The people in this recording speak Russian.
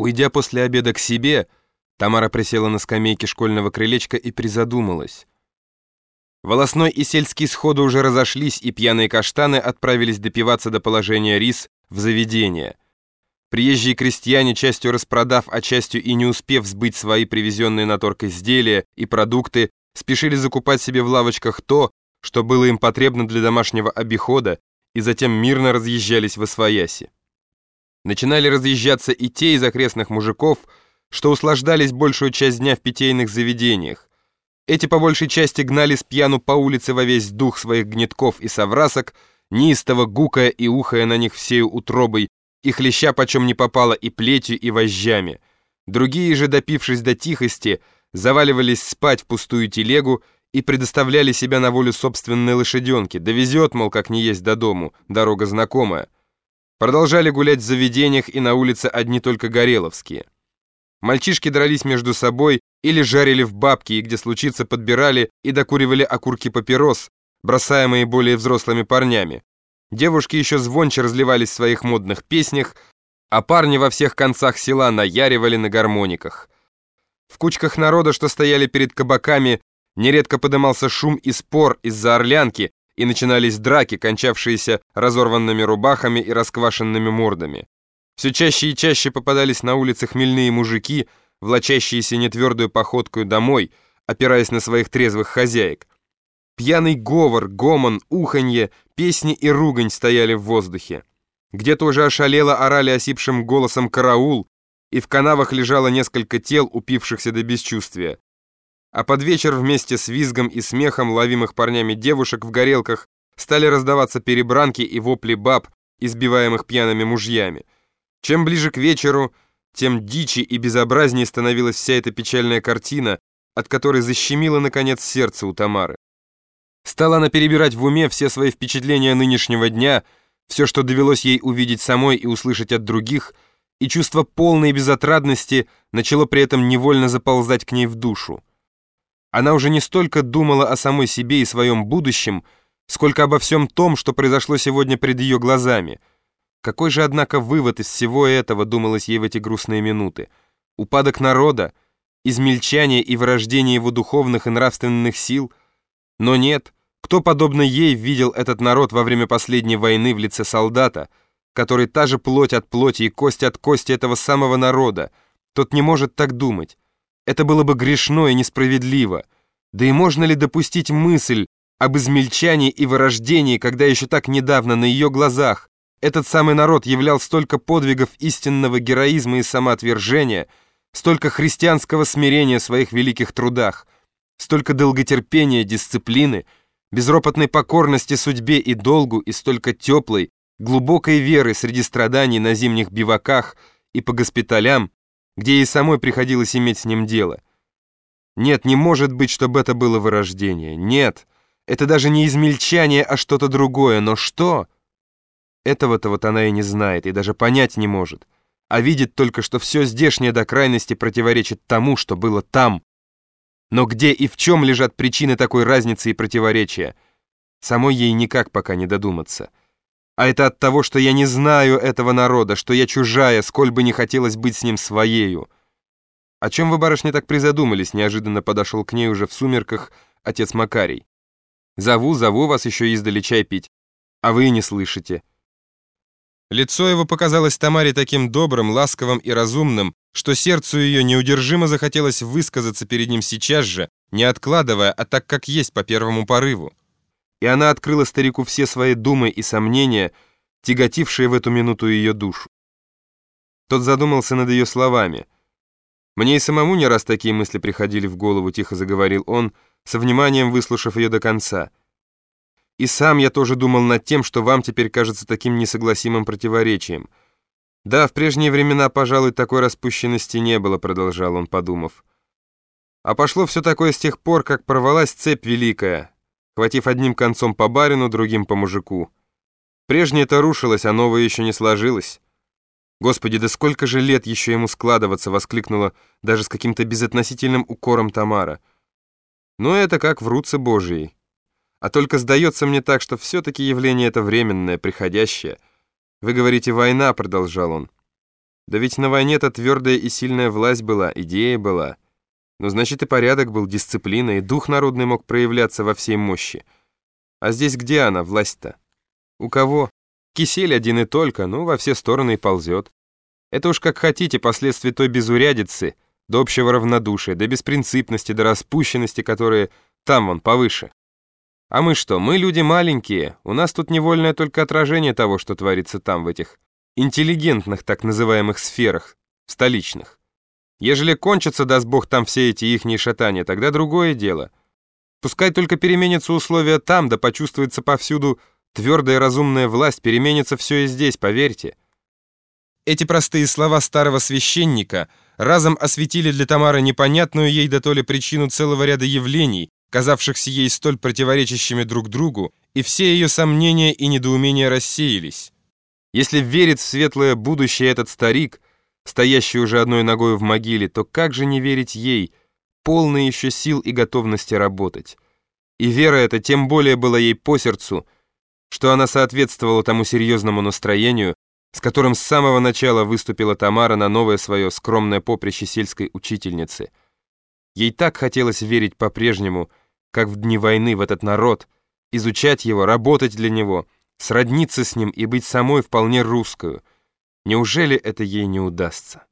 Уйдя после обеда к себе, Тамара присела на скамейке школьного крылечка и призадумалась. Волосной и сельский сходу уже разошлись, и пьяные каштаны отправились допиваться до положения рис в заведение. Приезжие крестьяне, частью распродав, а частью и не успев сбыть свои привезенные на торг изделия и продукты, спешили закупать себе в лавочках то, что было им потребно для домашнего обихода, и затем мирно разъезжались в Освояси. Начинали разъезжаться и те из окрестных мужиков, что услаждались большую часть дня в питейных заведениях. Эти по большей части гнали с пьяну по улице во весь дух своих гнетков и соврасок, неистово гукая и ухая на них всею утробой, и хлеща почем не попало и плетью, и вожжами. Другие же, допившись до тихости, заваливались спать в пустую телегу и предоставляли себя на волю собственной лошаденки. Довезет, мол, как не есть до дому, дорога знакомая. Продолжали гулять в заведениях и на улице одни только гореловские. Мальчишки дрались между собой или жарили в бабки, и где случится подбирали и докуривали окурки папирос, бросаемые более взрослыми парнями. Девушки еще звонче разливались в своих модных песнях, а парни во всех концах села наяривали на гармониках. В кучках народа, что стояли перед кабаками, нередко подымался шум и спор из-за орлянки, и начинались драки, кончавшиеся разорванными рубахами и расквашенными мордами. Все чаще и чаще попадались на улице хмельные мужики, влачащиеся нетвердую походкой домой, опираясь на своих трезвых хозяек. Пьяный говор, гомон, уханье, песни и ругань стояли в воздухе. Где-то уже ошалело орали осипшим голосом караул, и в канавах лежало несколько тел, упившихся до бесчувствия а под вечер вместе с визгом и смехом ловимых парнями девушек в горелках стали раздаваться перебранки и вопли баб, избиваемых пьяными мужьями. Чем ближе к вечеру, тем дичи и безобразнее становилась вся эта печальная картина, от которой защемило, наконец, сердце у Тамары. Стала она перебирать в уме все свои впечатления нынешнего дня, все, что довелось ей увидеть самой и услышать от других, и чувство полной безотрадности начало при этом невольно заползать к ней в душу. Она уже не столько думала о самой себе и своем будущем, сколько обо всем том, что произошло сегодня перед ее глазами. Какой же, однако, вывод из всего этого, думалось ей в эти грустные минуты? Упадок народа, измельчание и вырождение его духовных и нравственных сил? Но нет, кто, подобно ей, видел этот народ во время последней войны в лице солдата, который та же плоть от плоти и кость от кости этого самого народа, тот не может так думать. Это было бы грешно и несправедливо. Да и можно ли допустить мысль об измельчании и вырождении, когда еще так недавно на ее глазах этот самый народ являл столько подвигов истинного героизма и самоотвержения, столько христианского смирения в своих великих трудах, столько долготерпения, дисциплины, безропотной покорности судьбе и долгу и столько теплой, глубокой веры среди страданий на зимних биваках и по госпиталям, где ей самой приходилось иметь с ним дело. Нет, не может быть, чтобы это было вырождение. Нет, это даже не измельчание, а что-то другое. Но что? Этого-то вот она и не знает, и даже понять не может. А видит только, что все здешнее до крайности противоречит тому, что было там. Но где и в чем лежат причины такой разницы и противоречия? Самой ей никак пока не додуматься. А это от того, что я не знаю этого народа, что я чужая, сколь бы не хотелось быть с ним своею. О чем вы, барышня, так призадумались? Неожиданно подошел к ней уже в сумерках отец Макарий. Зову, зову вас еще издали чай пить, а вы не слышите. Лицо его показалось Тамаре таким добрым, ласковым и разумным, что сердцу ее неудержимо захотелось высказаться перед ним сейчас же, не откладывая, а так как есть по первому порыву и она открыла старику все свои думы и сомнения, тяготившие в эту минуту ее душу. Тот задумался над ее словами. «Мне и самому не раз такие мысли приходили в голову», — тихо заговорил он, со вниманием выслушав ее до конца. «И сам я тоже думал над тем, что вам теперь кажется таким несогласимым противоречием. Да, в прежние времена, пожалуй, такой распущенности не было», — продолжал он, подумав. «А пошло все такое с тех пор, как порвалась цепь великая» хватив одним концом по барину, другим по мужику. Прежнее-то рушилось, а новое еще не сложилось. «Господи, да сколько же лет еще ему складываться!» — воскликнула даже с каким-то безотносительным укором Тамара. «Но это как в руце. А только сдается мне так, что все-таки явление это временное, приходящее. Вы говорите «война», — продолжал он. Да ведь на войне-то твердая и сильная власть была, идея была. Ну, значит, и порядок был, дисциплина, и дух народный мог проявляться во всей мощи. А здесь где она, власть-то? У кого? Кисель один и только, ну, во все стороны и ползет. Это уж как хотите, последствия той безурядицы, до общего равнодушия, до беспринципности, до распущенности, которые там вон повыше. А мы что, мы люди маленькие, у нас тут невольное только отражение того, что творится там, в этих интеллигентных так называемых сферах, столичных. Ежели кончатся, даст Бог, там все эти ихние шатания, тогда другое дело. Пускай только переменятся условия там, да почувствуется повсюду твердая разумная власть, переменится все и здесь, поверьте. Эти простые слова старого священника разом осветили для Тамары непонятную ей да то ли причину целого ряда явлений, казавшихся ей столь противоречащими друг другу, и все ее сомнения и недоумения рассеялись. Если верит в светлое будущее этот старик, стоящий уже одной ногой в могиле, то как же не верить ей, полной еще сил и готовности работать? И вера эта тем более была ей по сердцу, что она соответствовала тому серьезному настроению, с которым с самого начала выступила Тамара на новое свое скромное поприще сельской учительницы. Ей так хотелось верить по-прежнему, как в дни войны в этот народ, изучать его, работать для него, сродниться с ним и быть самой вполне русскую. Неужели это ей не удастся?